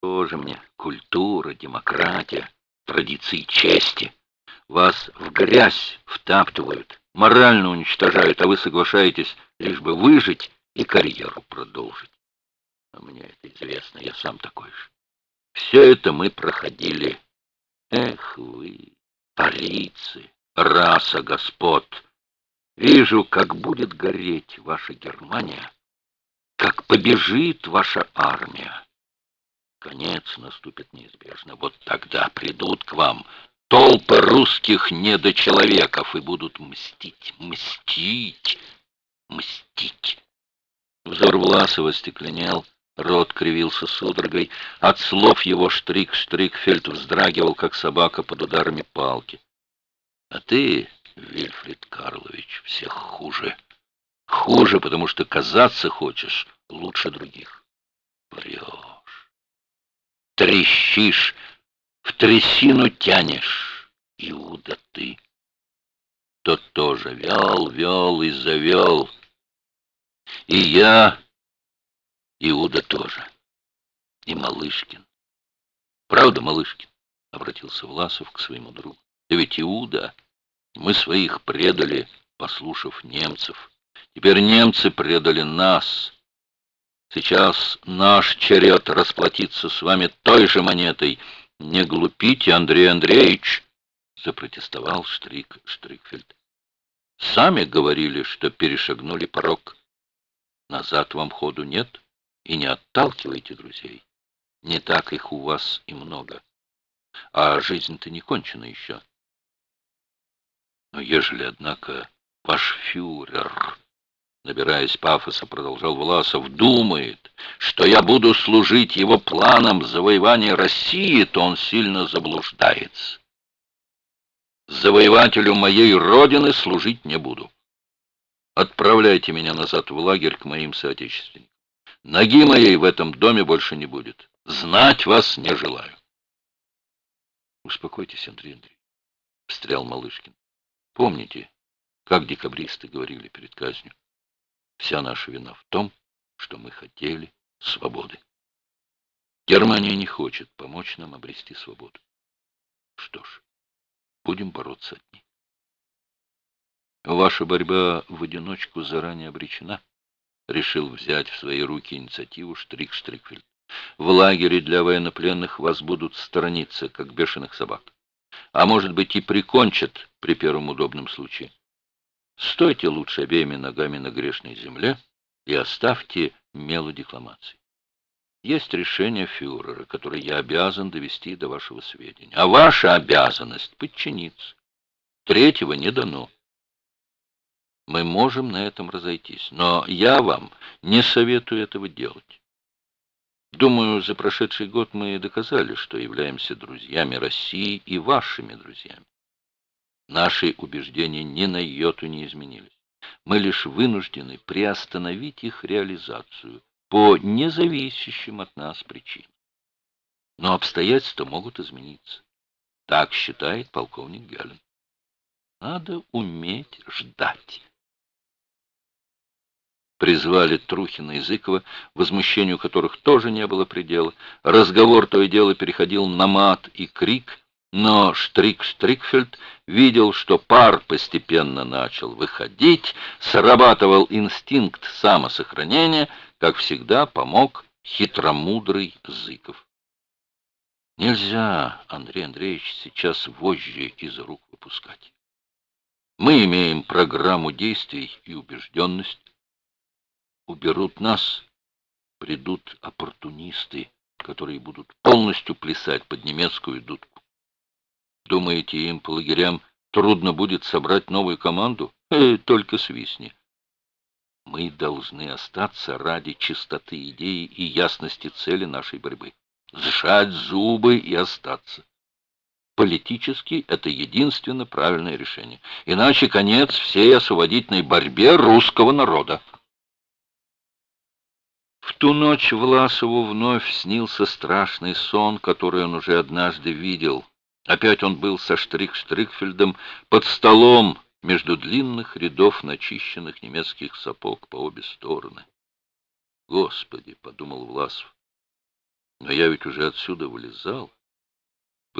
Тоже мне культура, демократия, традиции чести. Вас в грязь втаптывают, морально уничтожают, а вы соглашаетесь лишь бы выжить и карьеру продолжить. А мне это известно, я сам такой же. Все это мы проходили. Эх вы, полиции, раса господ! Вижу, как будет гореть ваша Германия, как побежит ваша армия. Конец наступит неизбежно. Вот тогда придут к вам толпы русских недочеловеков и будут мстить, мстить, мстить. Взор Власова стекленел, рот кривился судорогой. От слов его штрик Штрикфельд вздрагивал, как собака под ударами палки. А ты, Вильфрид Карлович, всех хуже. Хуже, потому что казаться хочешь лучше других. Врешь. Трещишь, в трясину тянешь. Иуда ты. Тот тоже вел, вел и завел. И я, Иуда тоже. И Малышкин. Правда, Малышкин? Обратился Власов к своему другу. Да ведь Иуда, мы своих предали, послушав немцев. Теперь немцы предали нас. Сейчас наш черед расплатиться с вами той же монетой. Не глупите, Андрей Андреевич, запротестовал Штрик Штрикфельд. Сами говорили, что перешагнули порог. Назад вам ходу нет, и не отталкивайте друзей. Не так их у вас и много. А жизнь-то не кончена еще. Но ежели, однако, ваш фюрер, набираясь пафоса, продолжал Власов, думает, что я буду служить его планам завоевания России, то он сильно заблуждается. Завоевателю моей родины служить не буду. Отправляйте меня назад в лагерь к моим соотечественникам. Ноги моей в этом доме больше не будет. Знать вас не желаю. Успокойтесь, Андрей Андреевич, — встрял Малышкин. Помните, как декабристы говорили перед казнью, вся наша вина в том, что мы хотели свободы. Германия не хочет помочь нам обрести свободу. Что ж, будем бороться от них. Ваша борьба в одиночку заранее обречена. Решил взять в свои руки инициативу Штрик Штрикфельд. В лагере для военнопленных вас будут сторониться, как бешеных собак а может быть и прикончат при первом удобном случае. Стойте лучше обеими ногами на грешной земле и оставьте мелу декламации. Есть решение фюрера, которое я обязан довести до вашего сведения. А ваша обязанность — подчиниться. Третьего не дано. Мы можем на этом разойтись, но я вам не советую этого делать. Думаю, за прошедший год мы доказали, что являемся друзьями России и вашими друзьями. Наши убеждения ни на йоту не изменились. Мы лишь вынуждены приостановить их реализацию по независящим от нас причинам. Но обстоятельства могут измениться. Так считает полковник Галин. Надо уметь ждать призвали Трухина и Зыкова, возмущению которых тоже не было предела. Разговор то и дело переходил на мат и крик, но Штрик Штрикфельд видел, что пар постепенно начал выходить, срабатывал инстинкт самосохранения, как всегда помог хитромудрый Зыков. Нельзя, Андрей Андреевич, сейчас вожжи из рук выпускать. Мы имеем программу действий и убежденность, уберут нас, придут оппортунисты, которые будут полностью плясать под немецкую дудку. Думаете, им по лагерям трудно будет собрать новую команду? Э, только свистни. Мы должны остаться ради чистоты идеи и ясности цели нашей борьбы. Сжать зубы и остаться. Политически это единственно правильное решение. Иначе конец всей освободительной борьбе русского народа. В ту ночь Власову вновь снился страшный сон, который он уже однажды видел. Опять он был со Штрик-Штрикфельдом под столом между длинных рядов начищенных немецких сапог по обе стороны. «Господи!» — подумал Власов. Но я ведь уже отсюда вылезал.